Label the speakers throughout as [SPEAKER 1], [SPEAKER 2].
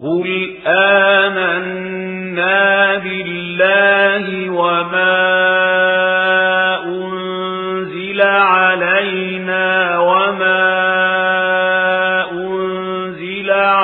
[SPEAKER 1] قل آمنا بالله وما أنزل علينا وما أنزل
[SPEAKER 2] علينا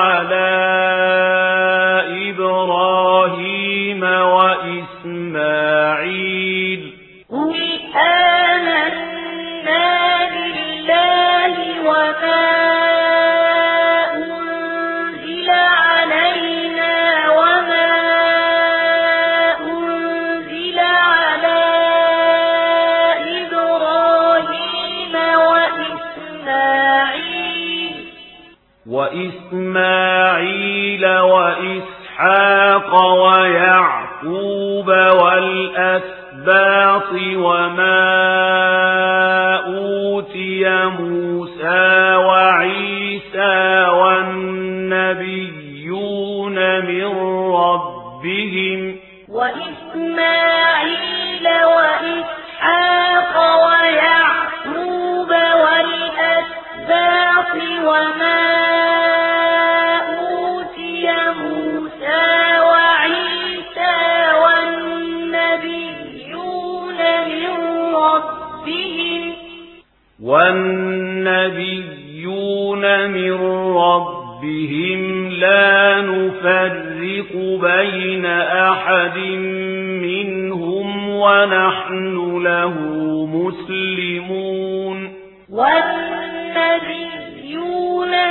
[SPEAKER 2] وإسماعيل
[SPEAKER 1] وإسحاق ويعقوب والأسباط وما أوتي موسى وعيسى والنبيون من ربهم
[SPEAKER 2] وإسماعيل وإسحاق ويعقوب والأسباط وما والنبيون من ربهم
[SPEAKER 1] لا نفرق بين أحد منهم ونحن له مسلمون
[SPEAKER 2] والنبيون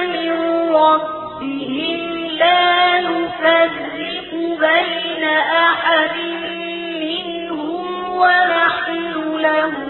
[SPEAKER 2] من ربهم لا نفرق بين أحد منهم ونحن له مسلمون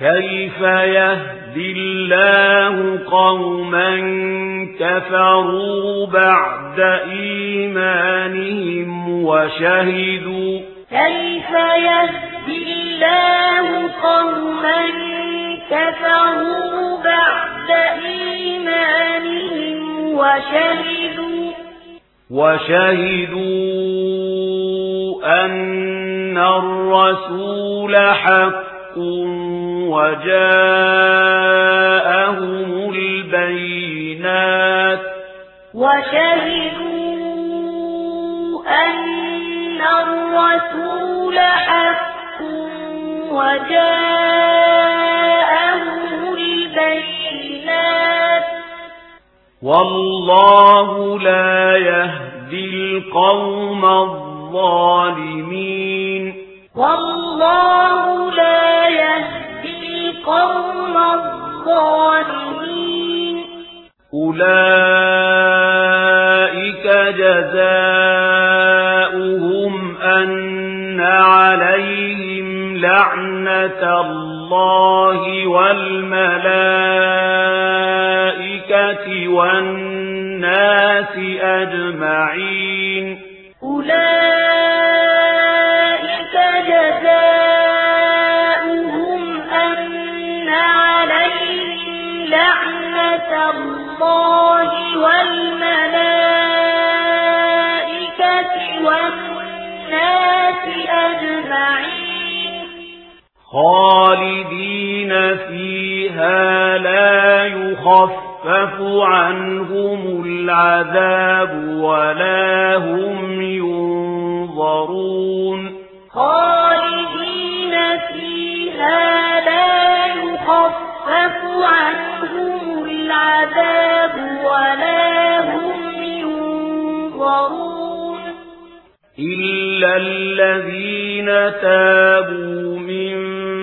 [SPEAKER 1] كيف يهدي الله قوما كفروا بعد إيمانهم وشهدوا
[SPEAKER 2] كيف يهدي الله قوما كفروا بعد إيمانهم وشهدوا
[SPEAKER 1] وشهدوا أن الرسول حق حق وجاءهم البينات
[SPEAKER 2] وشهدوا أن الرسول حق وجاءهم البينات
[SPEAKER 1] والله لا يهدي القوم الظالمين
[SPEAKER 2] والله الظالمين.
[SPEAKER 1] أولئك جزاؤهم أن عليهم لعنة الله والملائكة والناس أجمعين.
[SPEAKER 2] أولئك
[SPEAKER 1] خالدين فيها لا يخفف عنهم العذاب ولا هم ينظرون.
[SPEAKER 2] خالدين فيها لا يخفف عنهم العذاب ولا هم ينظرون.
[SPEAKER 1] إلا الذين تابوا من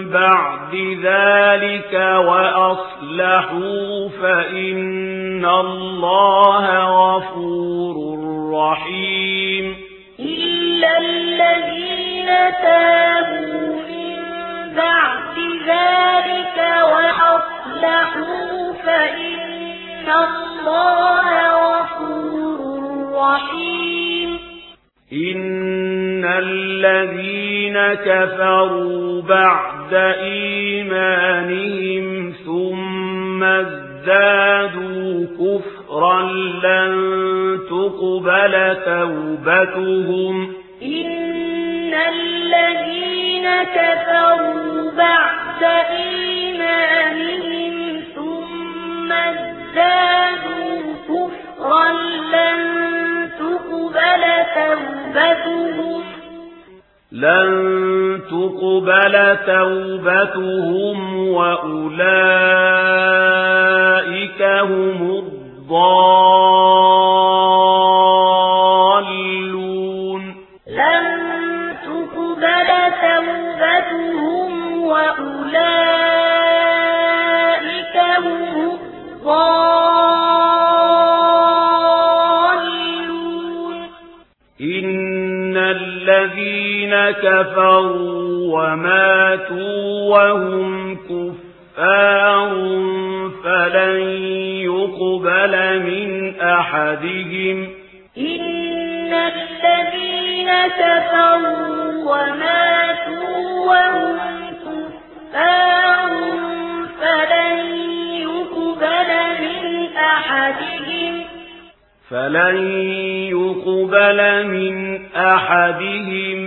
[SPEAKER 1] بعد ذلك وأصلحوا فإن الله غفور رحيم
[SPEAKER 2] إلا الذين تابوا من بعد ذلك وأصلحوا فإن الله غفور رحيم
[SPEAKER 1] إن الذين كفروا بعد إيمانهم ثم ازدادوا كفرا لن تقبل توبتهم.
[SPEAKER 2] إن الذين كفروا بعد إيمانهم ثم ازدادوا كفرا لن تقبل توبتهم.
[SPEAKER 1] لن تقبل توبتهم وأولئك هم الضالين الذين كفروا وماتوا وهم كفار فلن يقبل من أحدهم.
[SPEAKER 2] إن الذين كفروا وماتوا وهم كفار فلن يقبل من أحدهم.
[SPEAKER 1] فلن يقبل من أحدهم.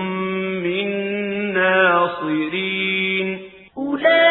[SPEAKER 2] أولئك